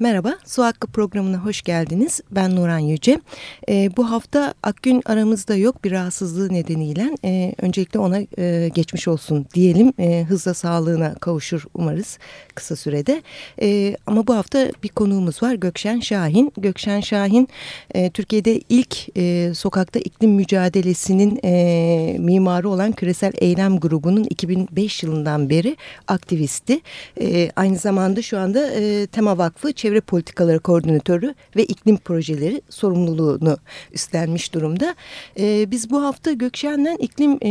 Merhaba, Su Hakkı programına hoş geldiniz. Ben Nuran Yüce. E, bu hafta Akgün aramızda yok bir rahatsızlığı nedeniyle. E, öncelikle ona e, geçmiş olsun diyelim. E, hızla sağlığına kavuşur umarız kısa sürede. E, ama bu hafta bir konuğumuz var Gökşen Şahin. Gökşen Şahin e, Türkiye'de ilk e, sokakta iklim mücadelesinin e, mimarı olan Küresel Eylem Grubu'nun 2005 yılından beri aktivisti. E, aynı zamanda şu anda e, Tema Vakfı Politikaları Koordinatörü ve iklim projeleri sorumluluğunu üstlenmiş durumda. E, biz bu hafta Gökşen'den iklim e,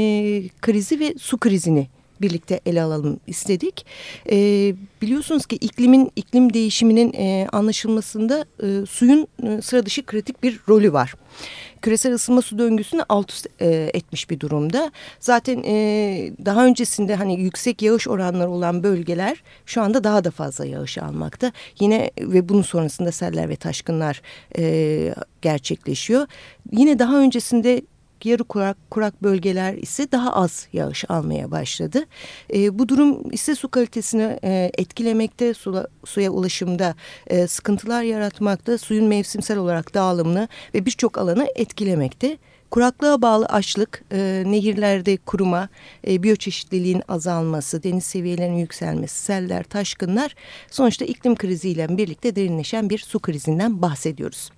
krizi ve su krizini birlikte ele alalım istedik. E, biliyorsunuz ki iklimin iklim değişiminin e, anlaşılmasında e, suyun e, sıra dışı kritik bir rolü var küresel ısınma su döngüsünü alt üst e, etmiş bir durumda. Zaten e, daha öncesinde hani yüksek yağış oranları olan bölgeler şu anda daha da fazla yağış almakta. Yine ve bunun sonrasında seller ve taşkınlar e, gerçekleşiyor. Yine daha öncesinde yarı kurak, kurak bölgeler ise daha az yağış almaya başladı. E, bu durum ise su kalitesini e, etkilemekte, sula, suya ulaşımda e, sıkıntılar yaratmakta, suyun mevsimsel olarak dağılımını ve birçok alanı etkilemekte. Kuraklığa bağlı açlık, e, nehirlerde kuruma, e, biyoçeşitliliğin azalması, deniz seviyelerinin yükselmesi, seller, taşkınlar sonuçta iklim kriziyle birlikte derinleşen bir su krizinden bahsediyoruz.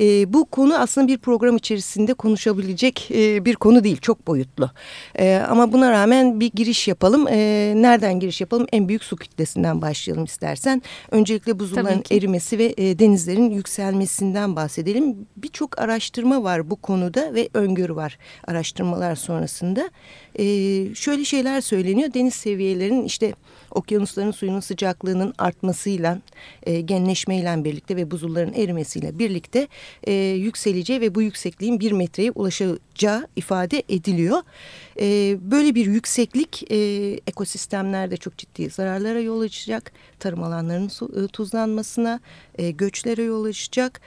E, bu konu aslında bir program içerisinde konuşabilecek e, bir konu değil, çok boyutlu. E, ama buna rağmen bir giriş yapalım. E, nereden giriş yapalım? En büyük su kütlesinden başlayalım istersen. Öncelikle buzulların erimesi ve e, denizlerin yükselmesinden bahsedelim. Birçok araştırma var bu konuda ve öngörü var araştırmalar sonrasında. E, şöyle şeyler söyleniyor. Deniz seviyelerinin işte okyanusların suyunun sıcaklığının artmasıyla, e, genleşmeyle birlikte ve buzulların erimesiyle birlikte e, yükseleceği ve bu yüksekliğin bir metreye ulaşacağı ifade ediliyor. E, böyle bir yükseklik e, ekosistemlerde çok ciddi zararlara yol açacak. Tarım alanlarının su, e, tuzlanmasına, e, göçlere yol açacak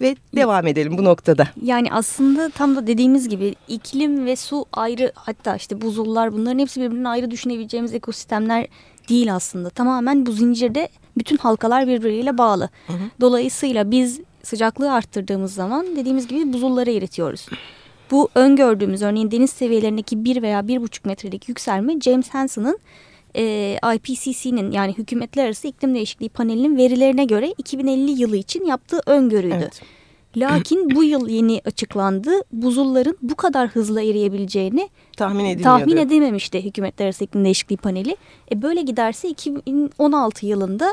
ve devam edelim bu noktada. Yani aslında tam da dediğimiz gibi iklim ve su ayrı hatta işte buzullar bunların hepsi birbirinden ayrı düşünebileceğimiz ekosistemler değil aslında. Tamamen bu zincirde bütün halkalar birbiriyle bağlı. Hı hı. Dolayısıyla biz sıcaklığı arttırdığımız zaman dediğimiz gibi buzulları eritiyoruz. Bu öngördüğümüz örneğin deniz seviyelerindeki bir veya bir buçuk metrelik yükselme James Hansen'ın e, IPCC'nin yani Hükümetler Arası İklim Değişikliği Paneli'nin verilerine göre 2050 yılı için yaptığı öngörüydü. Evet. Lakin bu yıl yeni açıklandı. Buzulların bu kadar hızlı eriyebileceğini tahmin, tahmin edememişti Hükümetler Arası İklim Değişikliği Paneli. E böyle giderse 2016 yılında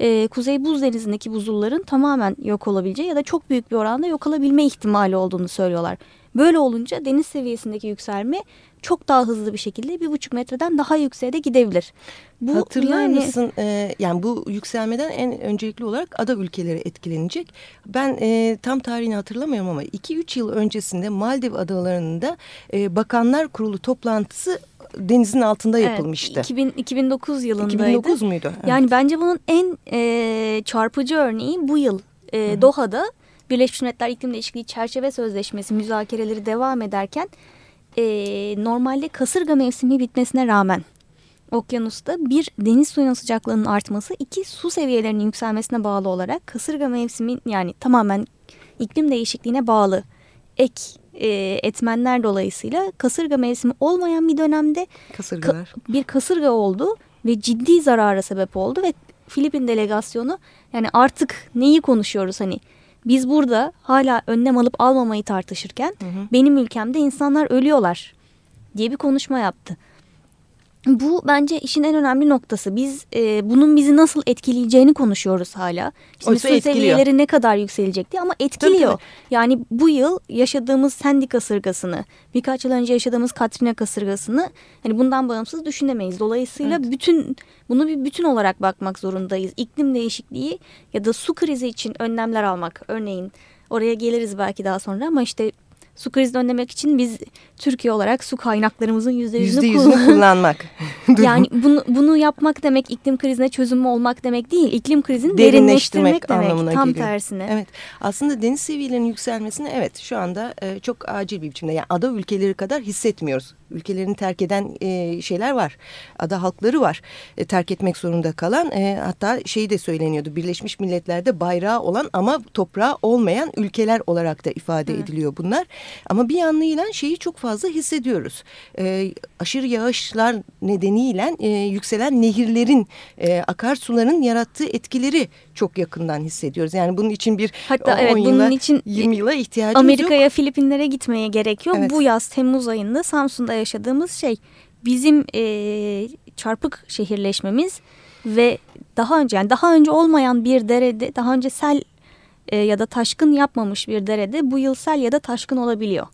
e, Kuzey Buz Denizi'ndeki buzulların tamamen yok olabileceği ya da çok büyük bir oranda yok olabilme ihtimali olduğunu söylüyorlar. Böyle olunca deniz seviyesindeki yükselme çok daha hızlı bir şekilde bir buçuk metreden daha yükseğe de gidebilir. Bu Hatırlar yani... mısın? E, yani bu yükselmeden en öncelikli olarak ada ülkeleri etkilenecek. Ben e, tam tarihini hatırlamıyorum ama 2-3 yıl öncesinde Maldiv adalarında e, bakanlar kurulu toplantısı denizin altında yapılmıştı. Evet, 2000, 2009 yılındaydı. 2009 muydu? Evet. Yani bence bunun en e, çarpıcı örneği bu yıl e, Doha'da Birleşmiş Milletler İklim Değişikliği Çerçeve Sözleşmesi müzakereleri devam ederken e, normalde kasırga mevsimi bitmesine rağmen okyanusta bir deniz suyunun sıcaklığının artması iki su seviyelerinin yükselmesine bağlı olarak kasırga mevsimi yani tamamen iklim değişikliğine bağlı ek e, etmenler dolayısıyla kasırga mevsimi olmayan bir dönemde Kasırgalar. Ka bir kasırga oldu ve ciddi zarara sebep oldu ve Filipin delegasyonu yani artık neyi konuşuyoruz hani biz burada hala önlem alıp almamayı tartışırken hı hı. benim ülkemde insanlar ölüyorlar diye bir konuşma yaptı. Bu bence işin en önemli noktası. Biz e, bunun bizi nasıl etkileyeceğini konuşuyoruz hala. Şimdi su seviyeleri ne kadar yükselecek diye ama etkiliyor. Tabii, tabii. Yani bu yıl yaşadığımız Sandy kasırgasını, birkaç yıl önce yaşadığımız Katrina kasırgasını hani bundan bağımsız düşünemeyiz. Dolayısıyla evet. bütün bunu bir bütün olarak bakmak zorundayız. İklim değişikliği ya da su krizi için önlemler almak. Örneğin oraya geliriz belki daha sonra ama işte su krizini önlemek için biz Türkiye olarak su kaynaklarımızın yüzde yüzünü kullanmak. yani bunu, bunu yapmak demek iklim krizine çözüm olmak demek değil. İklim krizini derinleştirmek, derinleştirmek demek. Tam geliyor. tersine. Evet. Aslında deniz seviyelerinin yükselmesini evet şu anda e, çok acil bir biçimde yani ada ülkeleri kadar hissetmiyoruz ülkelerini terk eden e, şeyler var. Ada halkları var e, terk etmek zorunda kalan. E, hatta şeyi de söyleniyordu Birleşmiş Milletler'de bayrağı olan ama toprağı olmayan ülkeler olarak da ifade Hı. ediliyor bunlar. Ama bir yanıyla şeyi çok fazla hissediyoruz. E, aşırı yağışlar nedeniyle e, yükselen nehirlerin, e, akarsuların yarattığı etkileri çok yakından hissediyoruz. Yani bunun için bir Hatta 10 evet, yıla, bunun için 20 yıla ihtiyacımız Amerika'ya, yok. Filipinlere gitmeye gerekiyor. Evet. Bu yaz Temmuz ayında Samsun'da yaşadığımız şey bizim e, çarpık şehirleşmemiz ve daha önce yani daha önce olmayan bir derede daha önce sel e, ya da taşkın yapmamış bir derede bu yıl sel ya da taşkın olabiliyor.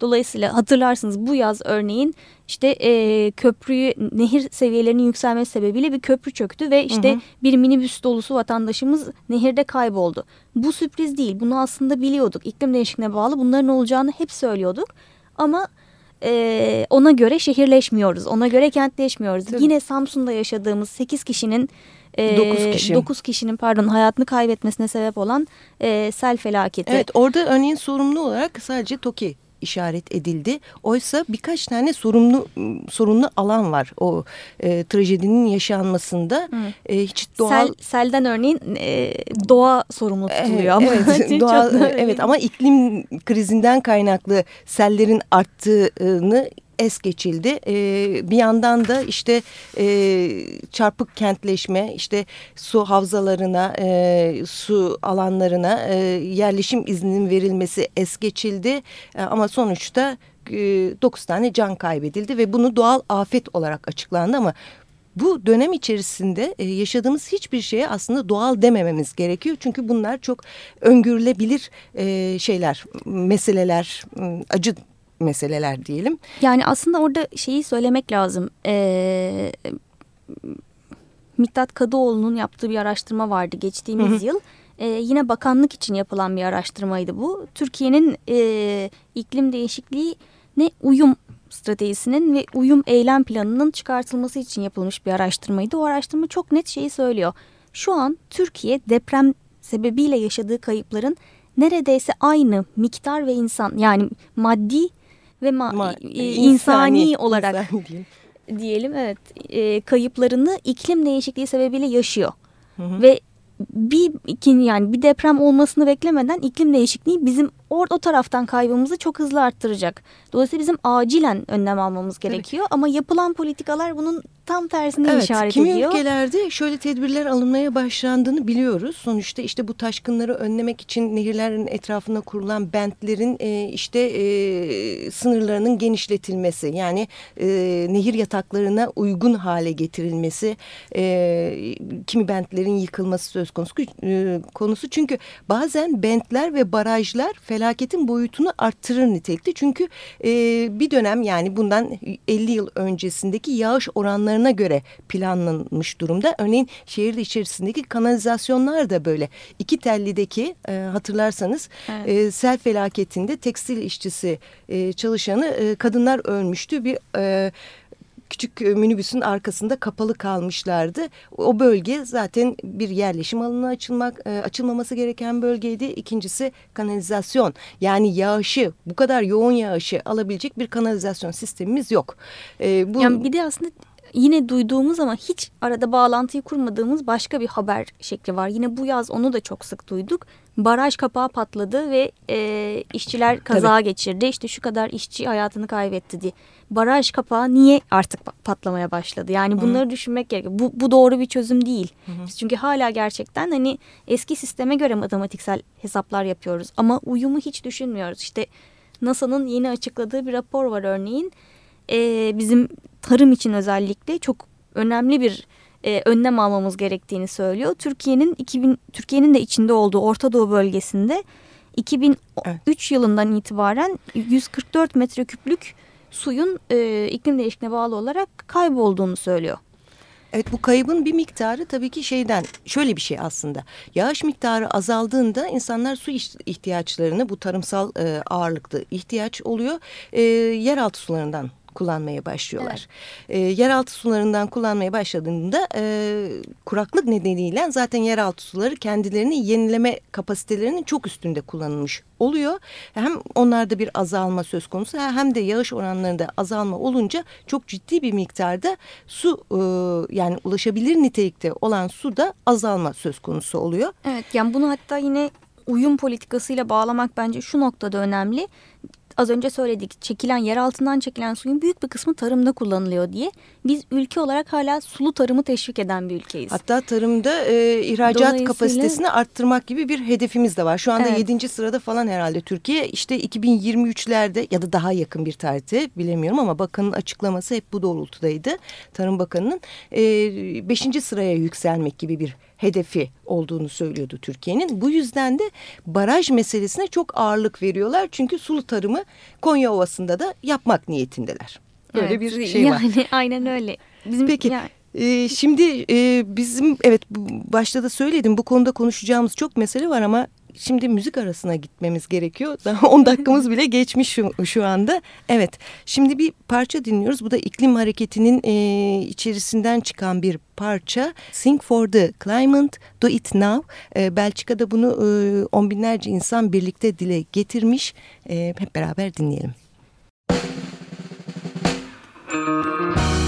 Dolayısıyla hatırlarsınız bu yaz örneğin işte e, köprüyü nehir seviyelerinin yükselmesi sebebiyle bir köprü çöktü ve işte hı hı. bir minibüs dolusu vatandaşımız nehirde kayboldu. Bu sürpriz değil bunu aslında biliyorduk iklim değişikliğine bağlı bunların olacağını hep söylüyorduk ama e, ona göre şehirleşmiyoruz ona göre kentleşmiyoruz. Tabii. Yine Samsun'da yaşadığımız 8 kişinin e, 9, kişi. 9 kişinin pardon hayatını kaybetmesine sebep olan e, sel felaketi. Evet orada örneğin sorumlu olarak sadece TOKİ işaret edildi. Oysa birkaç tane sorumlu sorunlu alan var o e, trajedinin yaşanmasında. E, hiç doğal Sel, selden örneğin e, doğa sorumlu tutuluyor ama evet, doğa, evet ama iklim krizinden kaynaklı sellerin arttığını es geçildi. E, bir yandan da işte e, çarpık kentleşme, işte su havzalarına, e, su alanlarına e, yerleşim izninin verilmesi es geçildi. E, ama sonuçta e, 9 tane can kaybedildi ve bunu doğal afet olarak açıklandı ama bu dönem içerisinde e, yaşadığımız hiçbir şeye aslında doğal demememiz gerekiyor. Çünkü bunlar çok öngörülebilir e, şeyler, meseleler, acı meseleler diyelim. Yani aslında orada şeyi söylemek lazım. Ee, Miktat Kadıoğlu'nun yaptığı bir araştırma vardı geçtiğimiz hı hı. yıl. Ee, yine bakanlık için yapılan bir araştırmaydı bu. Türkiye'nin e, iklim değişikliği ne uyum stratejisinin ve uyum eylem planının çıkartılması için yapılmış bir araştırmaydı. O araştırma çok net şeyi söylüyor. Şu an Türkiye deprem sebebiyle yaşadığı kayıpların neredeyse aynı miktar ve insan yani maddi ve ma Ma e, insani, insani olarak insani diyelim evet e, kayıplarını iklim değişikliği sebebiyle yaşıyor. Hı hı. Ve bir yani bir deprem olmasını beklemeden iklim değişikliği bizim orada o taraftan kaybımızı çok hızlı arttıracak. Dolayısıyla bizim acilen önlem almamız gerekiyor evet. ama yapılan politikalar bunun tam tersini evet, işaret kimi ediyor. Kimi ülkelerde şöyle tedbirler alınmaya başlandığını biliyoruz. Sonuçta işte bu taşkınları önlemek için nehirlerin etrafına kurulan bentlerin e, işte e, sınırlarının genişletilmesi yani e, nehir yataklarına uygun hale getirilmesi e, kimi bentlerin yıkılması söz konusu e, konusu çünkü bazen bentler ve barajlar felaketin boyutunu arttırır nitelikte çünkü e, bir dönem yani bundan 50 yıl öncesindeki yağış oranlarını planlarına göre planlanmış durumda. Örneğin şehir içerisindeki kanalizasyonlar da böyle. İki tellideki e, hatırlarsanız evet. e, sel felaketinde tekstil işçisi e, çalışanı e, kadınlar ölmüştü. Bir e, küçük minibüsün arkasında kapalı kalmışlardı. O bölge zaten bir yerleşim alanına açılmak e, açılmaması gereken bölgeydi. İkincisi kanalizasyon yani yağışı bu kadar yoğun yağışı alabilecek bir kanalizasyon sistemimiz yok. E, bu... Yani bir de aslında yine duyduğumuz ama hiç arada bağlantıyı kurmadığımız başka bir haber şekli var. Yine bu yaz onu da çok sık duyduk. Baraj kapağı patladı ve e, işçiler kaza Tabii. geçirdi. İşte şu kadar işçi hayatını kaybetti diye. Baraj kapağı niye artık patlamaya başladı? Yani bunları Hı. düşünmek gerekiyor. Bu, bu doğru bir çözüm değil. Hı çünkü hala gerçekten hani eski sisteme göre matematiksel hesaplar yapıyoruz. Ama uyumu hiç düşünmüyoruz. İşte NASA'nın yeni açıkladığı bir rapor var örneğin. Ee, bizim tarım için özellikle çok önemli bir e, önlem almamız gerektiğini söylüyor. Türkiye'nin 2000 Türkiye'nin de içinde olduğu Orta Doğu bölgesinde 2003 evet. yılından itibaren 144 metreküplük suyun e, iklim değişikliğine bağlı olarak kaybolduğunu söylüyor. Evet bu kaybın bir miktarı tabii ki şeyden şöyle bir şey aslında. Yağış miktarı azaldığında insanlar su ihtiyaçlarını bu tarımsal e, ağırlıklı ihtiyaç oluyor. E, yeraltı sularından kullanmaya başlıyorlar. Evet. E, yeraltı sularından kullanmaya başladığında e, kuraklık nedeniyle zaten yeraltı suları kendilerini yenileme kapasitelerinin çok üstünde kullanılmış oluyor. Hem onlarda bir azalma söz konusu hem de yağış oranlarında azalma olunca çok ciddi bir miktarda su e, yani ulaşabilir nitelikte olan su da azalma söz konusu oluyor. Evet yani bunu hatta yine uyum politikasıyla bağlamak bence şu noktada önemli az önce söyledik çekilen yer altından çekilen suyun büyük bir kısmı tarımda kullanılıyor diye. Biz ülke olarak hala sulu tarımı teşvik eden bir ülkeyiz. Hatta tarımda e, ihracat kapasitesini arttırmak gibi bir hedefimiz de var. Şu anda evet. 7. sırada falan herhalde Türkiye. İşte 2023'lerde ya da daha yakın bir tarihte bilemiyorum ama bakanın açıklaması hep bu doğrultudaydı. Tarım Bakanı'nın 5. E, sıraya yükselmek gibi bir hedefi olduğunu söylüyordu Türkiye'nin. Bu yüzden de baraj meselesine çok ağırlık veriyorlar. Çünkü sulu tarımı Konya Ovası'nda da yapmak niyetindeler. Böyle evet, bir şey yani, var. Yani aynen öyle. Bizim, Peki. Yani... Ee, şimdi e, bizim evet başta da söyledim bu konuda konuşacağımız çok mesele var ama şimdi müzik arasına gitmemiz gerekiyor. Daha 10 dakikamız bile geçmiş şu, şu anda. Evet şimdi bir parça dinliyoruz. Bu da iklim hareketinin e, içerisinden çıkan bir parça. Sing for the Climate, Do It Now. E, Belçika'da bunu e, on binlerce insan birlikte dile getirmiş. E, hep beraber dinleyelim. Müzik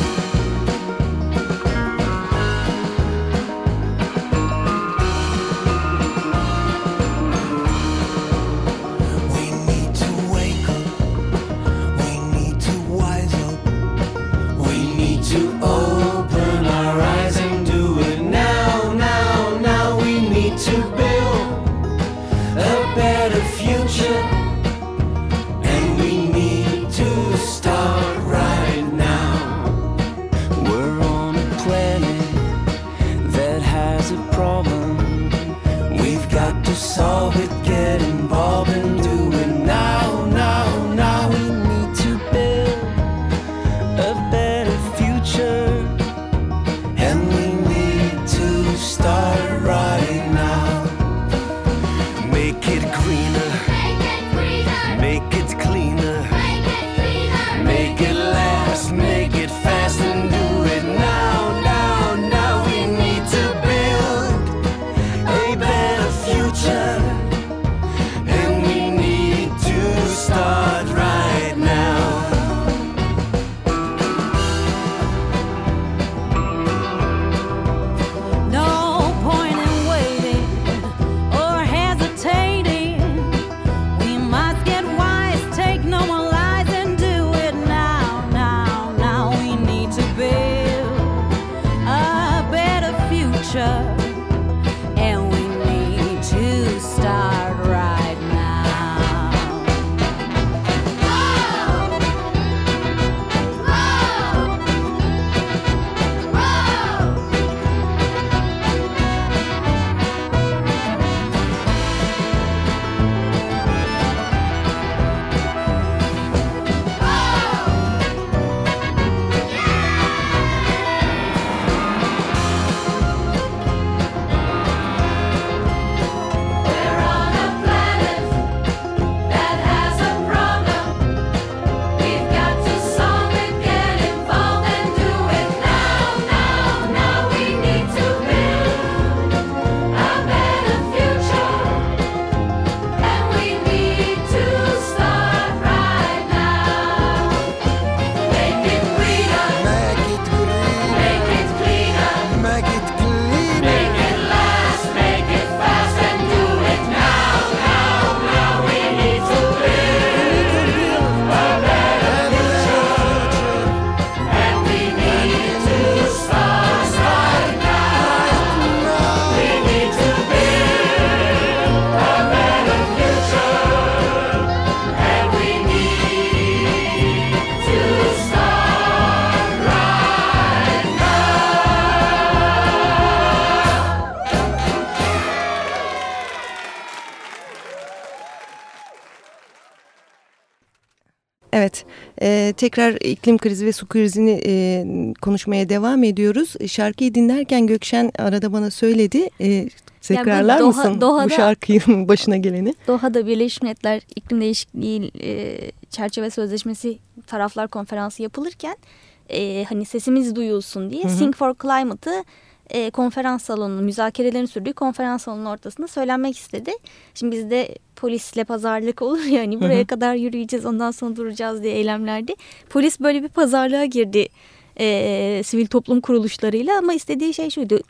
tekrar iklim krizi ve su krizini e, konuşmaya devam ediyoruz. Şarkıyı dinlerken Gökşen arada bana söyledi, e, Tekrarlar yani Doha, mısın Doha'da, bu şarkının başına geleni? Doha'da Birleşmiş Milletler İklim Değişikliği e, Çerçeve Sözleşmesi taraflar konferansı yapılırken e, hani sesimiz duyulsun diye Hı -hı. Sing for Climate'ı e, konferans salonu, müzakerelerin sürdüğü konferans salonunun ortasında söylenmek istedi. Şimdi bizde polisle pazarlık olur ya hani buraya Hı -hı. kadar yürüyeceğiz ondan sonra duracağız diye eylemlerdi. Polis böyle bir pazarlığa girdi e, sivil toplum kuruluşlarıyla ama istediği şey şuydu.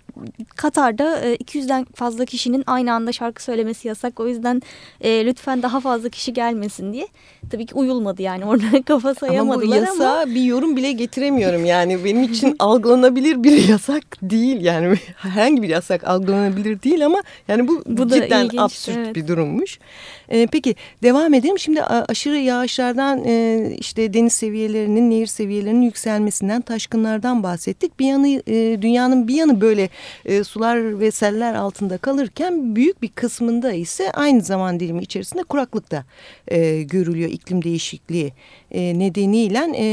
Katar'da e, 200'den fazla kişinin aynı anda şarkı söylemesi yasak. O yüzden e, lütfen daha fazla kişi gelmesin diye. Tabii ki uyulmadı yani orada kafa sayamadılar ama. bu yasa ama... bir yorum bile getiremiyorum yani. Benim için algılanabilir bir yasak değil yani. Herhangi bir yasak algılanabilir değil ama yani bu, bu cidden ilginç, absürt evet. bir durummuş. E, peki devam edelim. Şimdi aşırı yağışlardan e, işte deniz seviyelerinin, nehir seviyelerinin yükselmesinden, taşkınlardan bahsettik. Bir yanı e, dünyanın bir yanı böyle e, sular ve seller altında kalırken büyük bir kısmında ise aynı zaman dilimi içerisinde kuraklıkta e, görülüyor iklim değişikliği e, nedeniyle e,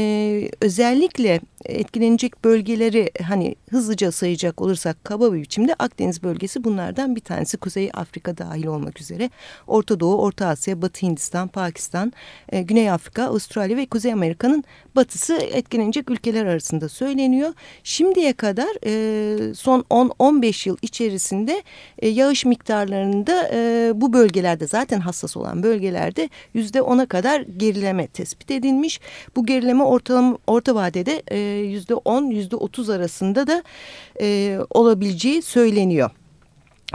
özellikle etkilenecek bölgeleri hani hızlıca sayacak olursak kaba bir biçimde Akdeniz bölgesi bunlardan bir tanesi. Kuzey Afrika dahil olmak üzere Orta Doğu, Orta Asya, Batı Hindistan, Pakistan, e, Güney Afrika, Avustralya ve Kuzey Amerika'nın batısı etkilenecek ülkeler arasında söyleniyor. Şimdiye kadar e, son 10-15 yıl içerisinde e, yağış miktarlarında e, bu bölgelerde zaten hassas olan bölgelerde yüzde ona kadar gerileme tespit edilmiş. Bu gerileme ortalama, orta vadede e, yüzde 10 yüzde 30 arasında da e, olabileceği söyleniyor.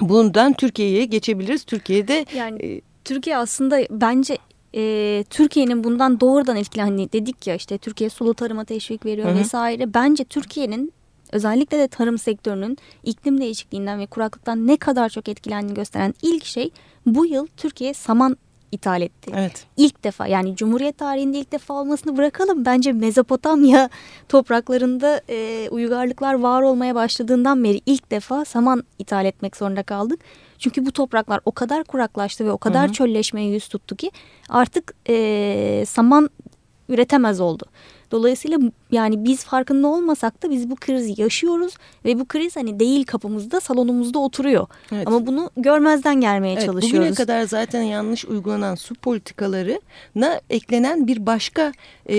Bundan Türkiye'ye geçebiliriz. Türkiye'de yani e, Türkiye aslında bence e, Türkiye'nin bundan doğrudan etkilenen hani dedik ya işte Türkiye sulu tarıma teşvik veriyor Hı -hı. vesaire. Bence Türkiye'nin özellikle de tarım sektörünün iklim değişikliğinden ve kuraklıktan ne kadar çok etkilendiğini gösteren ilk şey bu yıl Türkiye saman ithal etti. Evet. İlk defa yani Cumhuriyet tarihinde ilk defa olmasını bırakalım. Bence Mezopotamya topraklarında e, uygarlıklar var olmaya başladığından beri ilk defa saman ithal etmek zorunda kaldık. Çünkü bu topraklar o kadar kuraklaştı ve o kadar hı hı. çölleşmeye yüz tuttu ki artık e, saman üretemez oldu. Dolayısıyla yani biz farkında olmasak da biz bu krizi yaşıyoruz ve bu kriz hani değil kapımızda salonumuzda oturuyor. Evet. Ama bunu görmezden gelmeye evet, çalışıyoruz. Bugüne kadar zaten yanlış uygulanan su politikalarına eklenen bir başka e,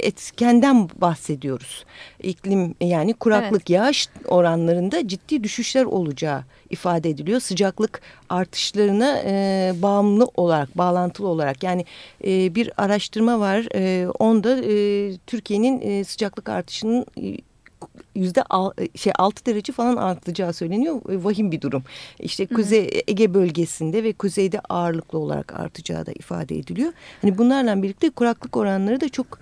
etkenden bahsediyoruz. İklim yani kuraklık evet. yağış oranlarında ciddi düşüşler olacağı ifade ediliyor. Sıcaklık artışlarına e, bağımlı olarak, bağlantılı olarak yani e, bir araştırma var. E, onda e, Türkiye'nin e, sıcaklık artışının e, yüzde şey 6 derece falan artacağı söyleniyor. E, vahim bir durum. İşte Kuzey Ege bölgesinde ve kuzeyde ağırlıklı olarak artacağı da ifade ediliyor. Hani bunlarla birlikte kuraklık oranları da çok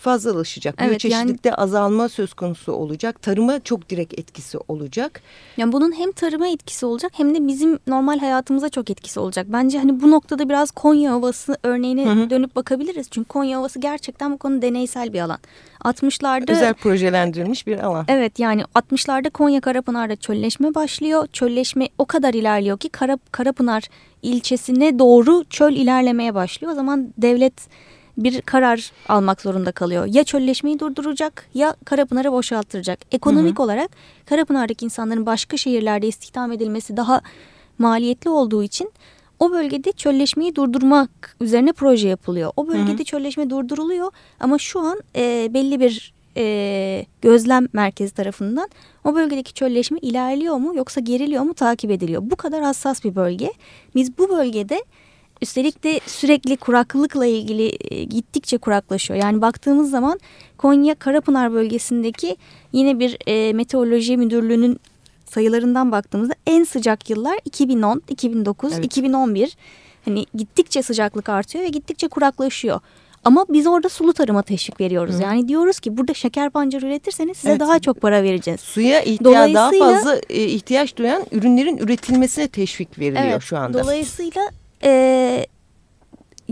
fazlalaşacak. Evet, Biyoçeşitlikte yani, azalma söz konusu olacak. Tarıma çok direkt etkisi olacak. Yani bunun hem tarıma etkisi olacak hem de bizim normal hayatımıza çok etkisi olacak. Bence hani bu noktada biraz Konya Ovası örneğine hı hı. dönüp bakabiliriz. Çünkü Konya Ovası gerçekten bu konu deneysel bir alan. 60'larda özel projelendirilmiş bir alan. Evet yani 60'larda Konya Karapınar'da çölleşme başlıyor. Çölleşme o kadar ilerliyor ki Kara, Karapınar ilçesine doğru çöl ilerlemeye başlıyor. O zaman devlet bir karar almak zorunda kalıyor. Ya çölleşmeyi durduracak ya Karapınar'ı boşalttıracak. Ekonomik hı hı. olarak Karapınar'daki insanların başka şehirlerde istihdam edilmesi daha maliyetli olduğu için o bölgede çölleşmeyi durdurmak üzerine proje yapılıyor. O bölgede hı hı. çölleşme durduruluyor ama şu an e, belli bir e, gözlem merkezi tarafından o bölgedeki çölleşme ilerliyor mu yoksa geriliyor mu takip ediliyor. Bu kadar hassas bir bölge. Biz bu bölgede Üstelik de sürekli kuraklıkla ilgili e, gittikçe kuraklaşıyor. Yani baktığımız zaman Konya Karapınar bölgesindeki yine bir e, meteoroloji müdürlüğünün sayılarından baktığımızda en sıcak yıllar 2010, 2009, evet. 2011. Hani gittikçe sıcaklık artıyor ve gittikçe kuraklaşıyor. Ama biz orada sulu tarıma teşvik veriyoruz. Hı. Yani diyoruz ki burada şeker pancarı üretirseniz size evet. daha çok para vereceğiz. Suya ihtiyaç daha fazla e, ihtiyaç duyan ürünlerin üretilmesine teşvik veriliyor evet, şu anda. Dolayısıyla e,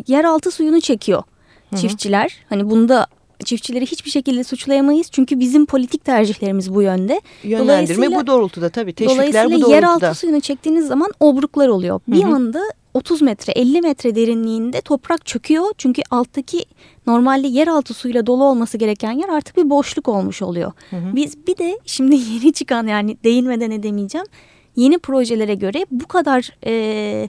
yeraltı suyunu çekiyor Hı -hı. çiftçiler. Hani bunda çiftçileri hiçbir şekilde suçlayamayız. Çünkü bizim politik tercihlerimiz bu yönde. Yönlendirme bu doğrultuda tabii. Teşvikler dolayısıyla bu doğrultuda. yeraltı suyunu çektiğiniz zaman obruklar oluyor. Bir Hı -hı. anda 30 metre 50 metre derinliğinde toprak çöküyor. Çünkü alttaki normalde yeraltı suyla dolu olması gereken yer artık bir boşluk olmuş oluyor. Hı hı. Biz bir de şimdi yeni çıkan yani değinmeden edemeyeceğim yeni projelere göre bu kadar e,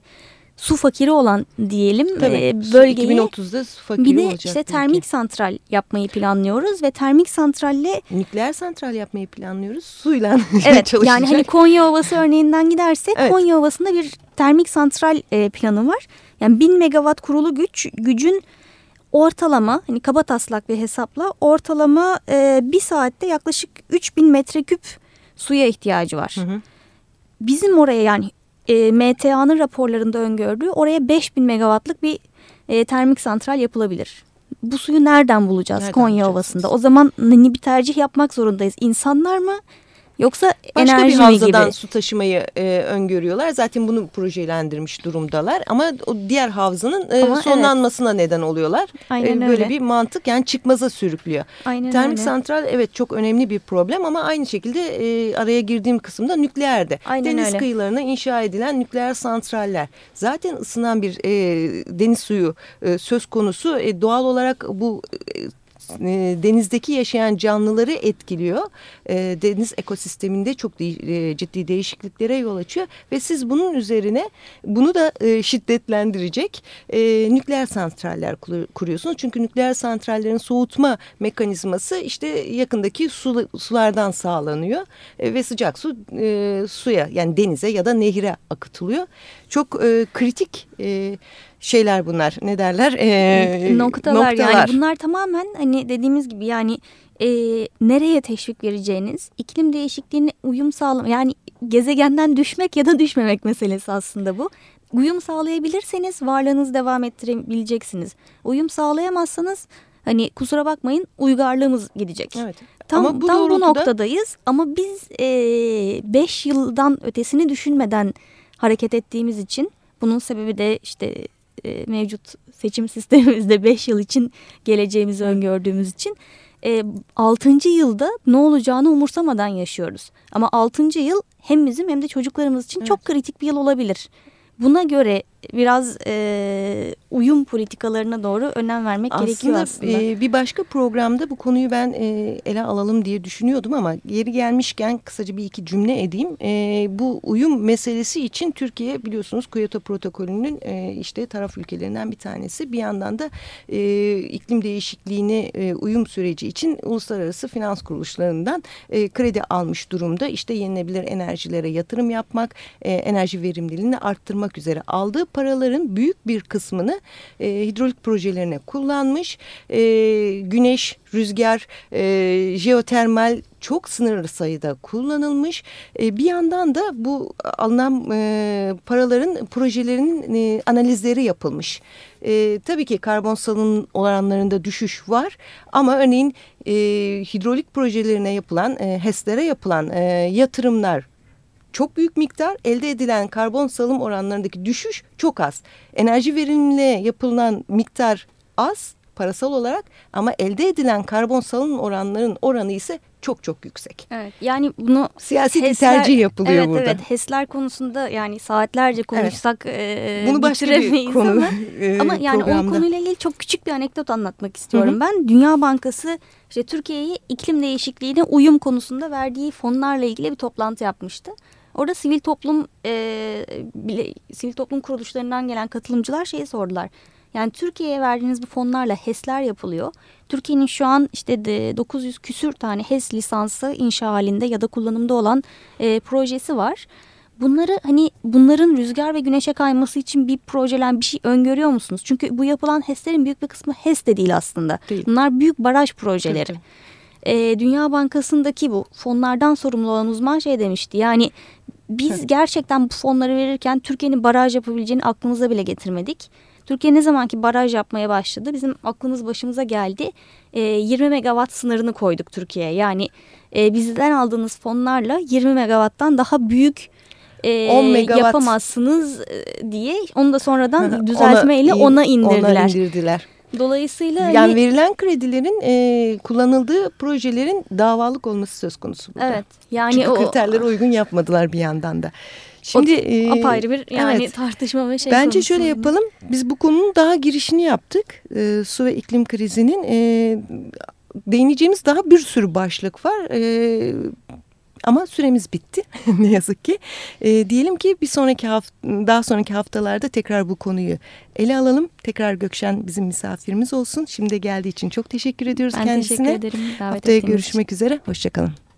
su fakiri olan diyelim Tabii, e, bölgeyi 2030'da su fakiri bir de olacak. işte termik santral yapmayı planlıyoruz ve termik santralle nükleer santral yapmayı planlıyoruz. Suyla evet çalışacak. yani hani Konya Ovası örneğinden gidersek Evet. Konya Ovası'nda bir termik santral e, planı var. Yani 1000 megawatt kurulu güç gücün ortalama hani kaba taslak bir hesapla ortalama e, bir saatte yaklaşık 3000 metreküp suya ihtiyacı var. Hı hı. Bizim oraya yani e, MTA'nın raporlarında öngördüğü oraya 5000 megawattlık bir e, termik santral yapılabilir. Bu suyu nereden bulacağız Nereden Konya? Ovası'nda? O zaman hani bir tercih yapmak zorundayız. İnsanlar mı yoksa Başka enerji bir havzadan gibi? su taşımayı e, öngörüyorlar. Zaten bunu projelendirmiş durumdalar. Ama o diğer havzanın e, Ama sonlanmasına neden oluyorlar. Aynen E, böyle öyle. bir mantık yani çıkmaza sürüklüyor. Aynen Termik öyle. santral evet çok önemli bir problem ama aynı şekilde e, araya girdiğim kısımda nükleerde. Aynen deniz öyle. kıyılarına inşa edilen nükleer santraller. Zaten ısınan bir e, deniz suyu e, söz konusu. E, doğal olarak bu e, e, denizdeki yaşayan canlıları etkiliyor. E, deniz ekosisteminde çok e, ciddi değişikliklere yol açıyor ve siz bunun üzerine bunu da şiddetlendirecek nükleer santraller kur- kuruyorsunuz. Çünkü nükleer santrallerin soğutma mekanizması işte yakındaki su, sulardan sağlanıyor ve sıcak su suya yani denize ya da nehire akıtılıyor. Çok kritik e, şeyler bunlar. Ne derler? E, noktalar, yani bunlar tamamen hani dediğimiz gibi yani e, nereye teşvik vereceğiniz iklim değişikliğine uyum sağlam yani gezegenden düşmek ya da düşmemek meselesi aslında bu. Uyum sağlayabilirseniz varlığınızı devam ettirebileceksiniz. Uyum sağlayamazsanız hani kusura bakmayın uygarlığımız gidecek. Evet. Tam, Ama bu tam bu doğrultuda- noktadayız ama biz 5 yıldan ötesini düşünmeden hareket ettiğimiz için bunun sebebi de işte e, mevcut seçim sistemimizde 5 yıl için geleceğimizi öngördüğümüz için 6. yılda ne olacağını umursamadan yaşıyoruz. Ama 6. yıl hem bizim hem de çocuklarımız için çok kritik bir yıl olabilir. Buna göre biraz e, uyum politikalarına doğru önem vermek gerekiyor aslında. e, bir başka programda bu konuyu ben e, ele alalım diye düşünüyordum ama yeri gelmişken kısaca bir iki cümle edeyim. E, bu uyum meselesi için Türkiye biliyorsunuz Kyoto protokolünün e, işte taraf ülkelerinden bir tanesi. Bir yandan da e, iklim değişikliğine e, uyum süreci için uluslararası finans kuruluşlarından e, kredi almış durumda. İşte yenilebilir enerjilere yatırım yapmak, e, enerji verimliliğini arttırmak üzere aldığı paraların büyük bir kısmını e, hidrolik projelerine kullanmış. E, güneş, rüzgar, e, jeotermal çok sınırlı sayıda kullanılmış. E, bir yandan da bu alınan e, paraların projelerinin e, analizleri yapılmış. E, tabii ki karbon salınım oranlarında düşüş var ama örneğin e, hidrolik projelerine yapılan, e, HES'lere yapılan e, yatırımlar çok büyük miktar elde edilen karbon salım oranlarındaki düşüş çok az. Enerji verimliliğe yapılan miktar az parasal olarak ama elde edilen karbon salım oranlarının oranı ise çok çok yüksek. Evet yani bunu Siyasi bir HES'ler- tercih yapılıyor evet, burada. Evet HES'ler konusunda yani saatlerce konuşsak e, Bunu başka bir konu. ama, e, ama yani o konuyla ilgili çok küçük bir anekdot anlatmak istiyorum Hı hı. ben. Dünya Bankası işte Türkiye'yi iklim değişikliğine uyum konusunda verdiği fonlarla ilgili bir toplantı yapmıştı. Orada sivil toplum e, bile, sivil toplum kuruluşlarından gelen katılımcılar şeyi sordular. Yani Türkiye'ye verdiğiniz bu fonlarla HES'ler yapılıyor. Türkiye'nin şu an işte de 900 küsür tane HES lisansı inşa halinde ya da kullanımda olan e, projesi var. Bunları hani bunların rüzgar ve güneşe kayması için bir projelen bir şey öngörüyor musunuz? Çünkü bu yapılan HES'lerin büyük bir kısmı HES de değil aslında. Değil. Bunlar büyük baraj projeleri. Tabii, E, Dünya Bankası'ndaki bu fonlardan sorumlu olan uzman şey demişti. Yani biz gerçekten bu fonları verirken Türkiye'nin baraj yapabileceğini aklımıza bile getirmedik. Türkiye ne zamanki baraj yapmaya başladı bizim aklımız başımıza geldi. E, 20 megawatt sınırını koyduk Türkiye'ye. Yani e, bizden aldığınız fonlarla 20 megawatttan daha büyük e, 10 megawatt. yapamazsınız e, diye onu da sonradan Ona düzeltmeyle in- ona indirdiler. Ona indirdiler. Dolayısıyla Yani hani- verilen kredilerin e, kullanıldığı projelerin davalık olması söz konusu burada. evet yani Çünkü o kriterlere uygun yapmadılar bir yandan da. Şimdi e, apayrı bir yani evet. tartışma ve şey Bence konusu. şöyle yapalım. Biz bu konunun daha girişini yaptık. E, su ve iklim krizinin e, değineceğimiz daha bir sürü başlık var. E, Ama süremiz bitti ne yazık ki. E, diyelim ki bir sonraki hafta, daha sonraki haftalarda tekrar bu konuyu ele alalım. Tekrar Gökşen bizim misafirimiz olsun. Şimdi geldiği için çok teşekkür ediyoruz ben kendisine. Ben teşekkür ederim. Davet Haftaya görüşmek için. üzere. Hoşçakalın.